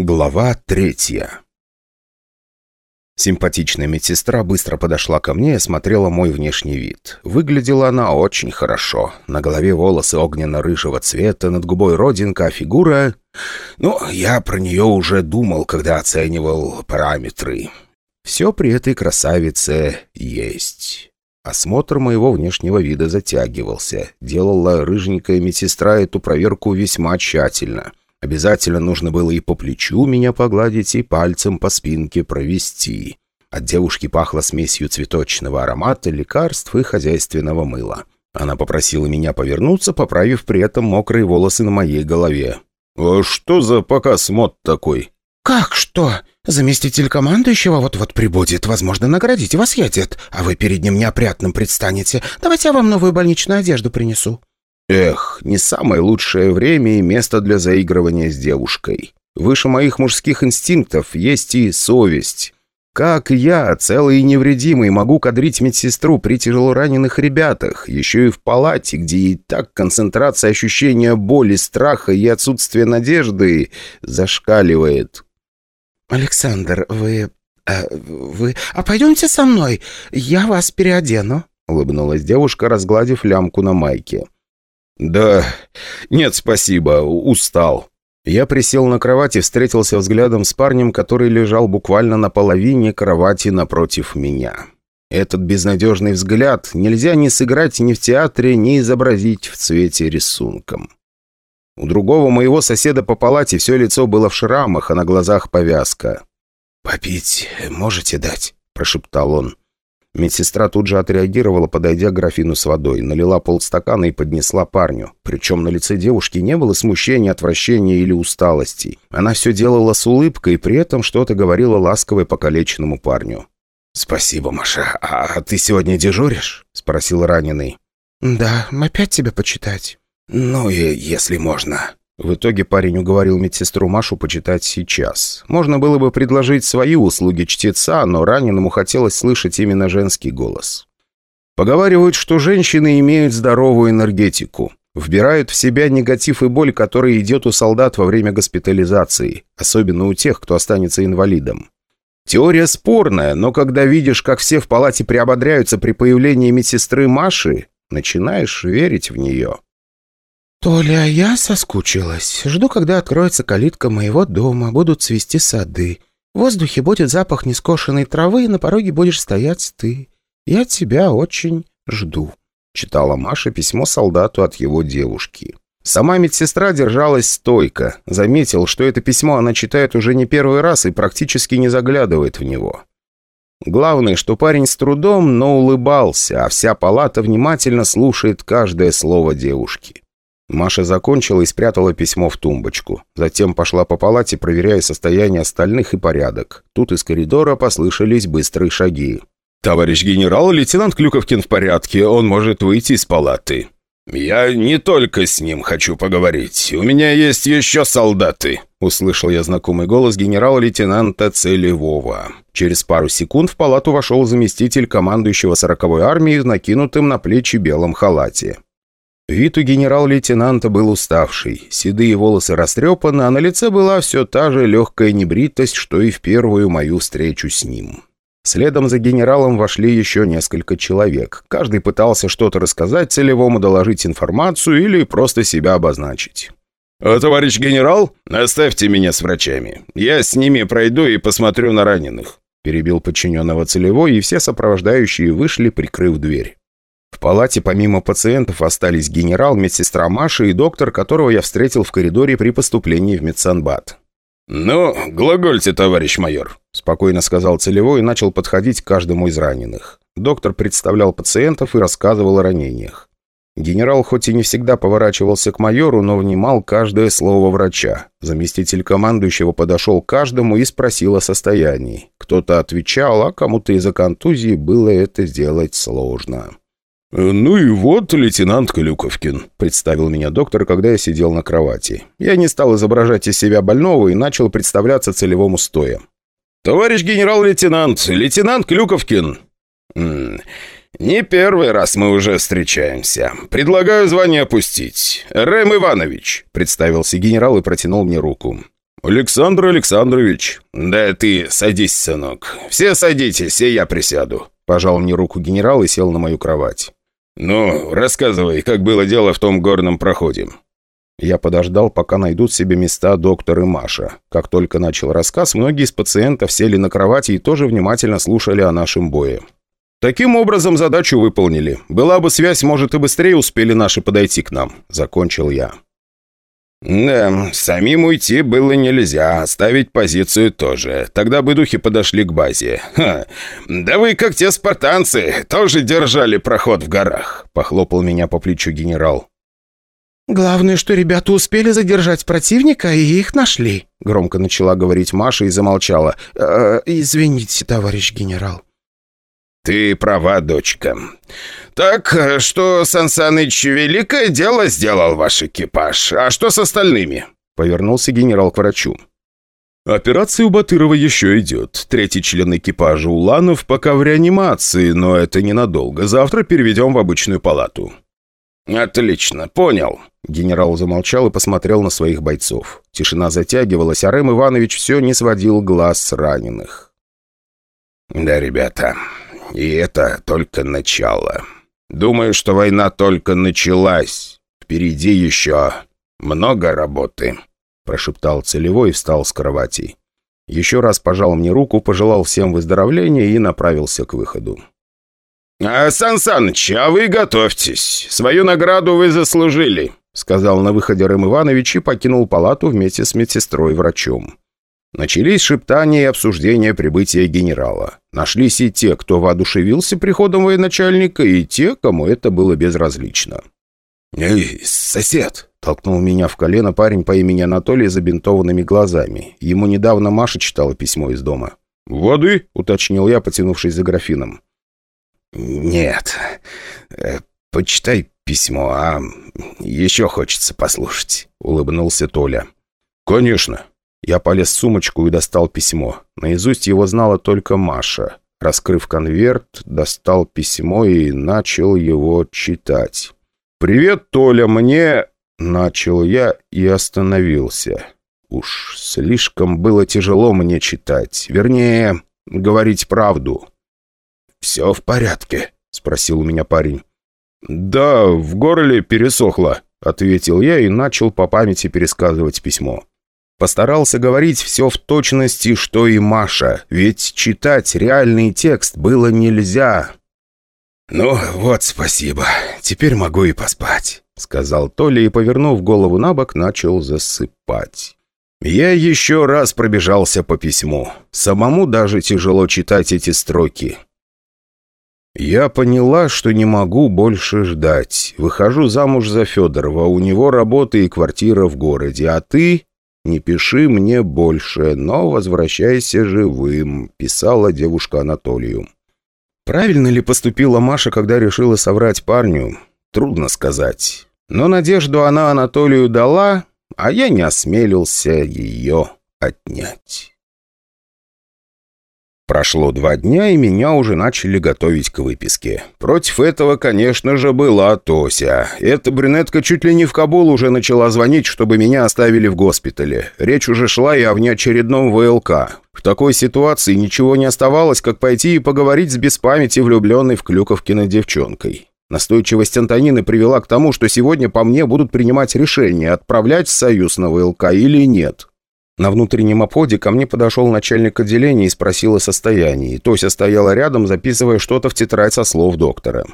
Глава третья Симпатичная медсестра быстро подошла ко мне и осмотрела мой внешний вид. Выглядела она очень хорошо. На голове волосы огненно-рыжего цвета, над губой родинка, а фигура... Ну, я про нее уже думал, когда оценивал параметры. Все при этой красавице есть. Осмотр моего внешнего вида затягивался. Делала рыженькая медсестра эту проверку весьма тщательно. Обязательно нужно было и по плечу меня погладить, и пальцем по спинке провести. От девушки пахло смесью цветочного аромата, лекарств и хозяйственного мыла. Она попросила меня повернуться, поправив при этом мокрые волосы на моей голове. «А что за показ мод такой?» «Как что? Заместитель командующего вот-вот прибудет. Возможно, наградить вас едет. А вы перед ним неопрятным предстанете. Давайте я вам новую больничную одежду принесу». Эх, не самое лучшее время и место для заигрывания с девушкой. Выше моих мужских инстинктов есть и совесть. Как я, целый и невредимый, могу кадрить медсестру при тяжелораненых ребятах, еще и в палате, где и так концентрация ощущения боли, страха и отсутствия надежды зашкаливает. «Александр, вы... А, вы... А пойдемте со мной, я вас переодену», — улыбнулась девушка, разгладив лямку на майке. «Да... Нет, спасибо. Устал». Я присел на кровати, встретился взглядом с парнем, который лежал буквально на половине кровати напротив меня. Этот безнадежный взгляд нельзя ни сыграть ни в театре, ни изобразить в цвете рисунком. У другого моего соседа по палате все лицо было в шрамах, а на глазах повязка. «Попить можете дать?» – прошептал он. Медсестра тут же отреагировала, подойдя к графину с водой, налила полстакана и поднесла парню. Причем на лице девушки не было смущения, отвращения или усталости. Она все делала с улыбкой и при этом что-то говорила ласковой покалеченному парню. «Спасибо, Маша. А ты сегодня дежуришь?» — спросил раненый. «Да, опять тебя почитать». «Ну и если можно». В итоге парень уговорил медсестру Машу почитать сейчас. Можно было бы предложить свои услуги чтеца, но раненому хотелось слышать именно женский голос. Поговаривают, что женщины имеют здоровую энергетику. Вбирают в себя негатив и боль, который идет у солдат во время госпитализации, особенно у тех, кто останется инвалидом. Теория спорная, но когда видишь, как все в палате приободряются при появлении медсестры Маши, начинаешь верить в нее. «Толя, я соскучилась. Жду, когда откроется калитка моего дома, будут цвести сады. В воздухе будет запах нескошенной травы, и на пороге будешь стоять ты. Я тебя очень жду», — читала Маша письмо солдату от его девушки. Сама медсестра держалась стойко. Заметил, что это письмо она читает уже не первый раз и практически не заглядывает в него. Главное, что парень с трудом, но улыбался, а вся палата внимательно слушает каждое слово девушки. Маша закончила и спрятала письмо в тумбочку. Затем пошла по палате, проверяя состояние остальных и порядок. Тут из коридора послышались быстрые шаги. «Товарищ генерал, лейтенант Клюковкин в порядке. Он может выйти из палаты». «Я не только с ним хочу поговорить. У меня есть еще солдаты», — услышал я знакомый голос генерала-лейтенанта Целевого. Через пару секунд в палату вошел заместитель командующего сороковой армии в накинутом на плечи белом халате. Вид у генерал-лейтенанта был уставший, седые волосы растрепаны, а на лице была все та же легкая небритость, что и в первую мою встречу с ним. Следом за генералом вошли еще несколько человек. Каждый пытался что-то рассказать целевому, доложить информацию или просто себя обозначить. «А, «Товарищ генерал, оставьте меня с врачами. Я с ними пройду и посмотрю на раненых», перебил подчиненного целевой, и все сопровождающие вышли, прикрыв дверь. В палате помимо пациентов остались генерал, медсестра Маша и доктор, которого я встретил в коридоре при поступлении в медсанбат. «Ну, глагольте, товарищ майор», – спокойно сказал Целевой и начал подходить к каждому из раненых. Доктор представлял пациентов и рассказывал о ранениях. Генерал хоть и не всегда поворачивался к майору, но внимал каждое слово врача. Заместитель командующего подошел к каждому и спросил о состоянии. Кто-то отвечал, а кому-то из-за контузии было это сделать сложно. «Ну и вот лейтенант Клюковкин», — представил меня доктор, когда я сидел на кровати. Я не стал изображать из себя больного и начал представляться целевому стоя. «Товарищ генерал-лейтенант, лейтенант Клюковкин». М -м, «Не первый раз мы уже встречаемся. Предлагаю звание опустить. Рэм Иванович», — представился генерал и протянул мне руку. «Александр Александрович». «Да ты садись, сынок. Все садитесь, и я присяду». Пожал мне руку генерал и сел на мою кровать. «Ну, рассказывай, как было дело в том горном проходе». Я подождал, пока найдут себе места доктор и Маша. Как только начал рассказ, многие из пациентов сели на кровати и тоже внимательно слушали о нашем бое. «Таким образом задачу выполнили. Была бы связь, может, и быстрее успели наши подойти к нам», — закончил я. «Да, самим уйти было нельзя, оставить позицию тоже. Тогда бы духи подошли к базе. Ха. Да вы, как те спартанцы, тоже держали проход в горах», — похлопал меня по плечу генерал. «Главное, что ребята успели задержать противника, и их нашли», — громко начала говорить Маша и замолчала. «Э, «Извините, товарищ генерал». «Ты права, дочка. Так, что, Сансаныч, великое дело сделал ваш экипаж. А что с остальными?» Повернулся генерал к врачу. «Операция у Батырова еще идет. Третий член экипажа Уланов пока в реанимации, но это ненадолго. Завтра переведем в обычную палату». «Отлично, понял». Генерал замолчал и посмотрел на своих бойцов. Тишина затягивалась, а Рэм Иванович все не сводил глаз с раненых. «Да, ребята, и это только начало. Думаю, что война только началась. Впереди еще много работы», – прошептал Целевой и встал с кровати. Еще раз пожал мне руку, пожелал всем выздоровления и направился к выходу. «А, Сан Саныч, а вы готовьтесь. Свою награду вы заслужили», — сказал на выходе Рэм Иванович и покинул палату вместе с медсестрой и врачом. Начались шептания и обсуждения прибытия генерала. Нашлись и те, кто воодушевился приходом военачальника, и те, кому это было безразлично. «Эй, сосед!» — толкнул меня в колено парень по имени Анатолий с забинтованными глазами. Ему недавно Маша читала письмо из дома. «Воды?» — уточнил я, потянувшись за графином. «Нет. Э, почитай письмо, а еще хочется послушать», — улыбнулся Толя. «Конечно. Я полез в сумочку и достал письмо. Наизусть его знала только Маша. Раскрыв конверт, достал письмо и начал его читать. «Привет, Толя, мне...» Начал я и остановился. Уж слишком было тяжело мне читать. Вернее, говорить правду. «Все в порядке?» — спросил у меня парень. «Да, в горле пересохло», — ответил я и начал по памяти пересказывать письмо. Постарался говорить все в точности, что и Маша, ведь читать реальный текст было нельзя. «Ну вот, спасибо. Теперь могу и поспать», — сказал Толя и, повернув голову на бок, начал засыпать. Я еще раз пробежался по письму. Самому даже тяжело читать эти строки. Я поняла, что не могу больше ждать. Выхожу замуж за Федорова, у него работа и квартира в городе, а ты «Не пиши мне больше, но возвращайся живым», — писала девушка Анатолию. Правильно ли поступила Маша, когда решила соврать парню? Трудно сказать. Но надежду она Анатолию дала, а я не осмелился ее отнять. Прошло два дня, и меня уже начали готовить к выписке. Против этого, конечно же, была Тося. Эта брюнетка чуть ли не в Кабул уже начала звонить, чтобы меня оставили в госпитале. Речь уже шла и о внеочередном ВЛК. В такой ситуации ничего не оставалось, как пойти и поговорить с без памяти влюбленной в Клюковкино девчонкой. Настойчивость Антонины привела к тому, что сегодня по мне будут принимать решение, отправлять в Союз на ВЛК или нет. На внутреннем обходе ко мне подошел начальник отделения и спросил о состоянии. Тося стояла рядом, записывая что-то в тетрадь со слов доктора.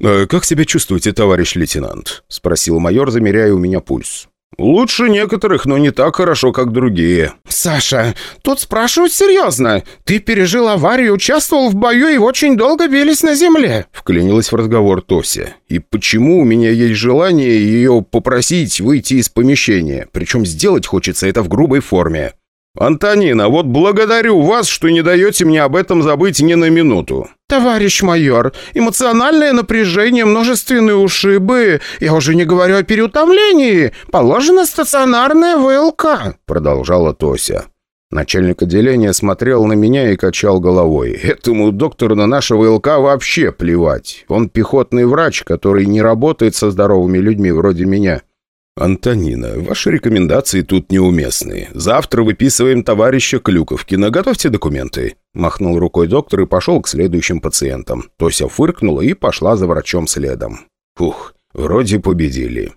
«Э, «Как себя чувствуете, товарищ лейтенант?» – спросил майор, замеряя у меня пульс. «Лучше некоторых, но не так хорошо, как другие». «Саша, тут спрашивают серьезно. Ты пережил аварию, участвовал в бою и очень долго бились на земле», — вклинилась в разговор Тося. «И почему у меня есть желание ее попросить выйти из помещения? Причем сделать хочется это в грубой форме». «Антонина, вот благодарю вас, что не даете мне об этом забыть ни на минуту». «Товарищ майор, эмоциональное напряжение, множественные ушибы, я уже не говорю о переутомлении, положена стационарная ВЛК», продолжала Тося. Начальник отделения смотрел на меня и качал головой. Этому доктору на наше ВЛК вообще плевать. Он пехотный врач, который не работает со здоровыми людьми вроде меня. «Антонина, ваши рекомендации тут неуместны. Завтра выписываем товарища Клюковкина. Готовьте документы». Махнул рукой доктор и пошел к следующим пациентам. Тося фыркнула и пошла за врачом следом. Фух, вроде победили.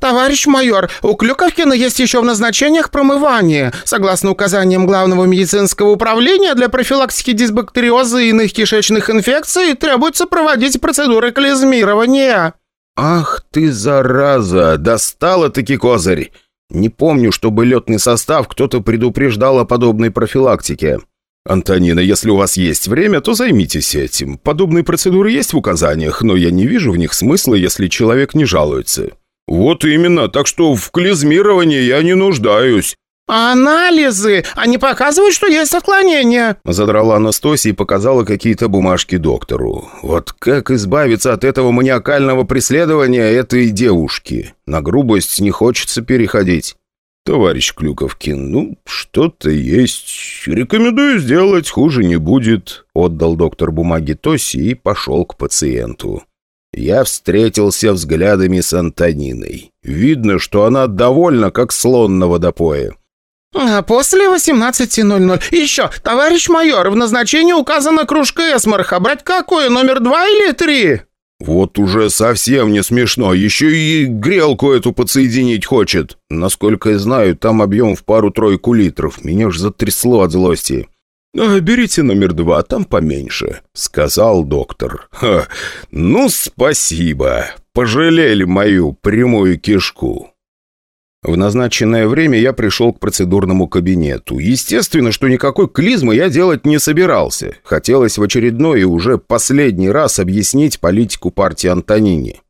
«Товарищ майор, у Клюковкина есть еще в назначениях промывание. Согласно указаниям Главного медицинского управления, для профилактики дисбактериоза и иных кишечных инфекций требуется проводить процедуры клизмирования». «Ах ты, зараза! Достала-таки козырь! Не помню, чтобы летный состав кто-то предупреждал о подобной профилактике. «Антонина, если у вас есть время, то займитесь этим. Подобные процедуры есть в указаниях, но я не вижу в них смысла, если человек не жалуется». «Вот именно, так что в клизмировании я не нуждаюсь». «А анализы? Они показывают, что есть отклонения?» Задрала Анастасия и показала какие-то бумажки доктору. «Вот как избавиться от этого маниакального преследования этой девушки? На грубость не хочется переходить». «Товарищ Клюковкин, ну, что-то есть. Рекомендую сделать, хуже не будет», — отдал доктор бумаги Тоси и пошел к пациенту. Я встретился взглядами с Антониной. Видно, что она довольна, как слон на водопое. А после 18.00. Еще, товарищ майор, в назначении указана кружка эсмарха. Брать какую, номер два или три? Вот уже совсем не смешно. Еще и грелку эту подсоединить хочет. Насколько я знаю, там объем в пару-тройку литров. Меня ж затрясло от злости. «А, «Берите номер два, там поменьше», — сказал доктор. Ха, «Ну, спасибо. Пожалели мою прямую кишку». В назначенное время я пришел к процедурному кабинету. Естественно, что никакой клизмы я делать не собирался. Хотелось в очередной и уже последний раз объяснить политику партии Антонини.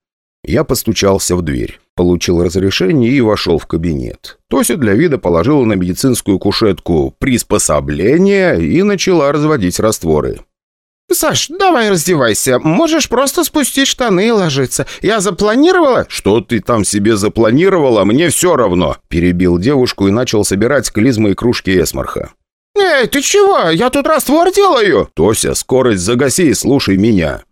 Я постучался в дверь, получил разрешение и вошел в кабинет. Тося для вида положила на медицинскую кушетку приспособление и начала разводить растворы. «Саш, давай раздевайся. Можешь просто спустить штаны и ложиться. Я запланировала...» «Что ты там себе запланировала? Мне все равно!» Перебил девушку и начал собирать клизмы и кружки эсмарха. «Эй, ты чего? Я тут раствор делаю!» «Тося, скорость загаси и слушай меня!»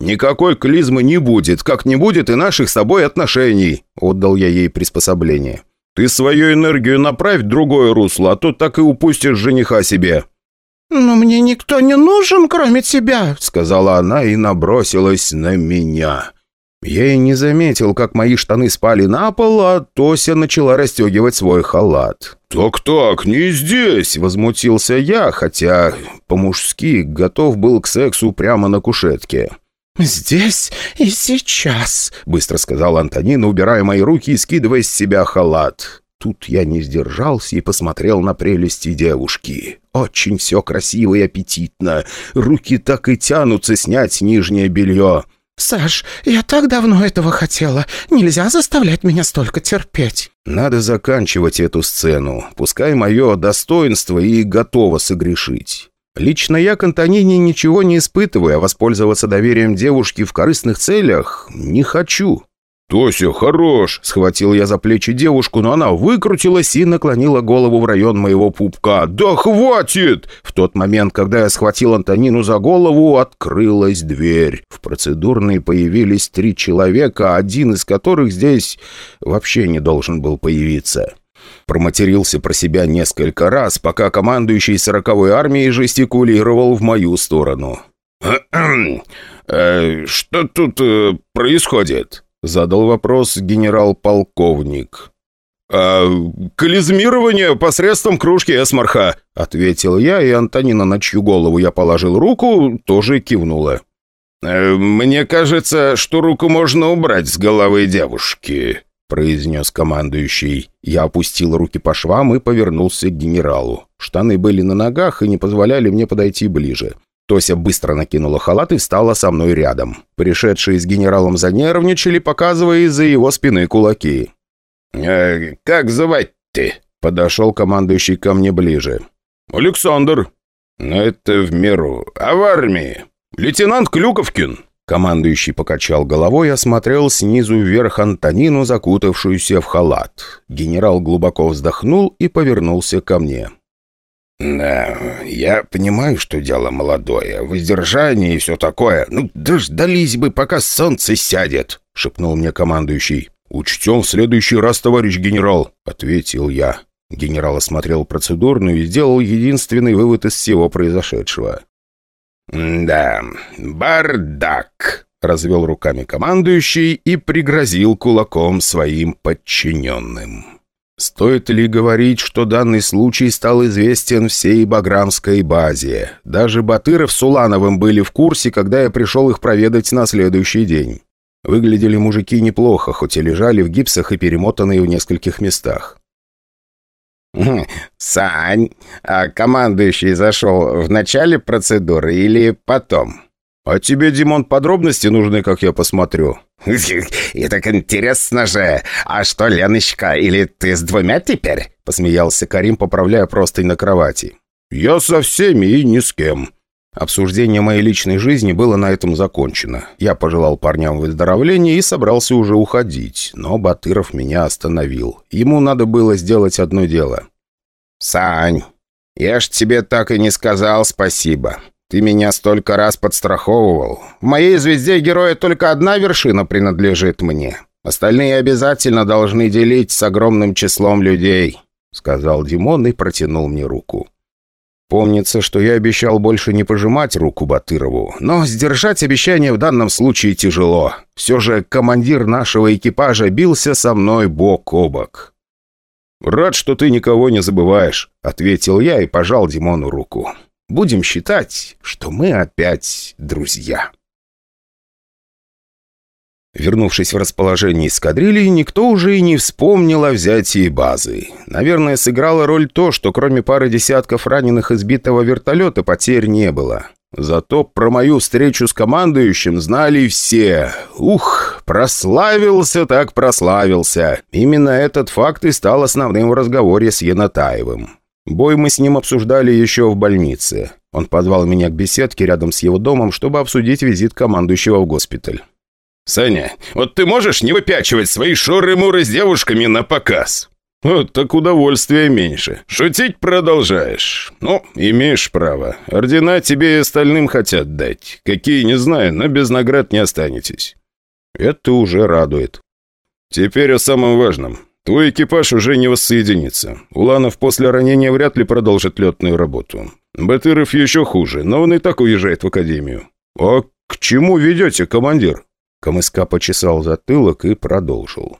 «Никакой клизмы не будет, как не будет и наших с тобой отношений», — отдал я ей приспособление. «Ты свою энергию направь в другое русло, а то так и упустишь жениха себе». «Но мне никто не нужен, кроме тебя», — сказала она и набросилась на меня. Я и не заметил, как мои штаны спали на пол, а Тося начала расстегивать свой халат. «Так-так, не здесь!» — возмутился я, хотя по-мужски готов был к сексу прямо на кушетке. «Здесь и сейчас», — быстро сказала Антонина, убирая мои руки и скидывая с себя халат. Тут я не сдержался и посмотрел на прелести девушки. Очень все красиво и аппетитно. Руки так и тянутся снять нижнее белье. «Саш, я так давно этого хотела. Нельзя заставлять меня столько терпеть». «Надо заканчивать эту сцену. Пускай мое достоинство и готово согрешить. Лично я к Антонине ничего не испытываю, а воспользоваться доверием девушки в корыстных целях не хочу». «Тося, хорош!» — схватил я за плечи девушку, но она выкрутилась и наклонила голову в район моего пупка. «Да хватит!» В тот момент, когда я схватил Антонину за голову, открылась дверь. В процедурной появились три человека, один из которых здесь вообще не должен был появиться. Проматерился про себя несколько раз, пока командующий сороковой армией жестикулировал в мою сторону. «Э, «Что тут э, происходит?» — задал вопрос генерал-полковник. «А, «Клизмирование посредством кружки эсмарха», — ответил я, и Антонина, на чью голову я положил руку, тоже кивнула. «Э, «Мне кажется, что руку можно убрать с головы девушки», — произнес командующий. Я опустил руки по швам и повернулся к генералу. Штаны были на ногах и не позволяли мне подойти ближе. Тося быстро накинула халат и встала со мной рядом. Пришедшие с генералом занервничали, показывая из-за его спины кулаки. «Э, «Как звать ты?» — подошел командующий ко мне ближе. «Александр». «Это в меру. А в армии?» «Лейтенант Клюковкин». Командующий покачал головой и осмотрел снизу вверх Антонину, закутавшуюся в халат. Генерал глубоко вздохнул и повернулся ко мне. «Да, я понимаю, что дело молодое, воздержание и все такое. Ну, дождались бы, пока солнце сядет», — шепнул мне командующий. «Учтем в следующий раз, товарищ генерал», — ответил я. Генерал осмотрел процедурную и сделал единственный вывод из всего произошедшего. «Да, бардак», — развел руками командующий и пригрозил кулаком своим подчиненным. Стоит ли говорить, что данный случай стал известен всей Баграмской базе? Даже Батыров с Улановым были в курсе, когда я пришел их проведать на следующий день. Выглядели мужики неплохо, хоть и лежали в гипсах и перемотанные в нескольких местах. «Сань, а командующий зашел в начале процедуры или потом?» «А тебе, Димон, подробности нужны, как я посмотрю?» «И так интересно же! А что, Леночка, или ты с двумя теперь?» Посмеялся Карим, поправляя простынь на кровати. «Я со всеми и ни с кем». Обсуждение моей личной жизни было на этом закончено. Я пожелал парням выздоровления и собрался уже уходить, но Батыров меня остановил. Ему надо было сделать одно дело. «Сань, я ж тебе так и не сказал спасибо. Ты меня столько раз подстраховывал. В моей звезде героя только одна вершина принадлежит мне. Остальные обязательно должны делить с огромным числом людей», — сказал Димон и протянул мне руку. Помнится, что я обещал больше не пожимать руку Батырову, но сдержать обещание в данном случае тяжело. Все же командир нашего экипажа бился со мной бок о бок. «Рад, что ты никого не забываешь», — ответил я и пожал Димону руку. «Будем считать, что мы опять друзья». Вернувшись в расположение эскадрильи, никто уже и не вспомнил о взятии базы. Наверное, сыграло роль то, что кроме пары десятков раненых избитого вертолета потерь не было. Зато про мою встречу с командующим знали все. Ух, прославился так прославился. Именно этот факт и стал основным в разговоре с Янатаевым. Бой мы с ним обсуждали еще в больнице. Он позвал меня к беседке рядом с его домом, чтобы обсудить визит командующего в госпиталь. «Саня, вот ты можешь не выпячивать свои шоры-муры с девушками на показ?» «Вот так удовольствия меньше. Шутить продолжаешь. Ну, имеешь право. Ордена тебе и остальным хотят дать. Какие, не знаю, но без наград не останетесь. Это уже радует. Теперь о самом важном. Твой экипаж уже не воссоединится. Уланов после ранения вряд ли продолжит летную работу. Батыров еще хуже, но он и так уезжает в академию. А к чему ведете, командир?» Камыска почесал затылок и продолжил.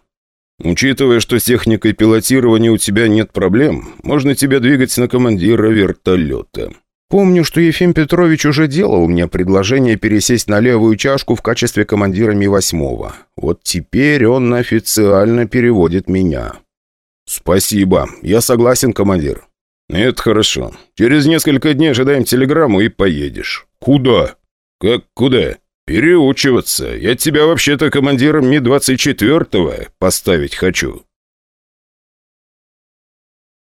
«Учитывая, что с техникой пилотирования у тебя нет проблем, можно тебя двигать на командира вертолета. Помню, что Ефим Петрович уже делал мне предложение пересесть на левую чашку в качестве командира Ми-8. Вот теперь он официально переводит меня». «Спасибо. Я согласен, командир». «Это хорошо. Через несколько дней ожидаем телеграмму и поедешь». «Куда?» «Как куда?» «Переучиваться. Я тебя вообще-то командиром Ми-24 поставить хочу».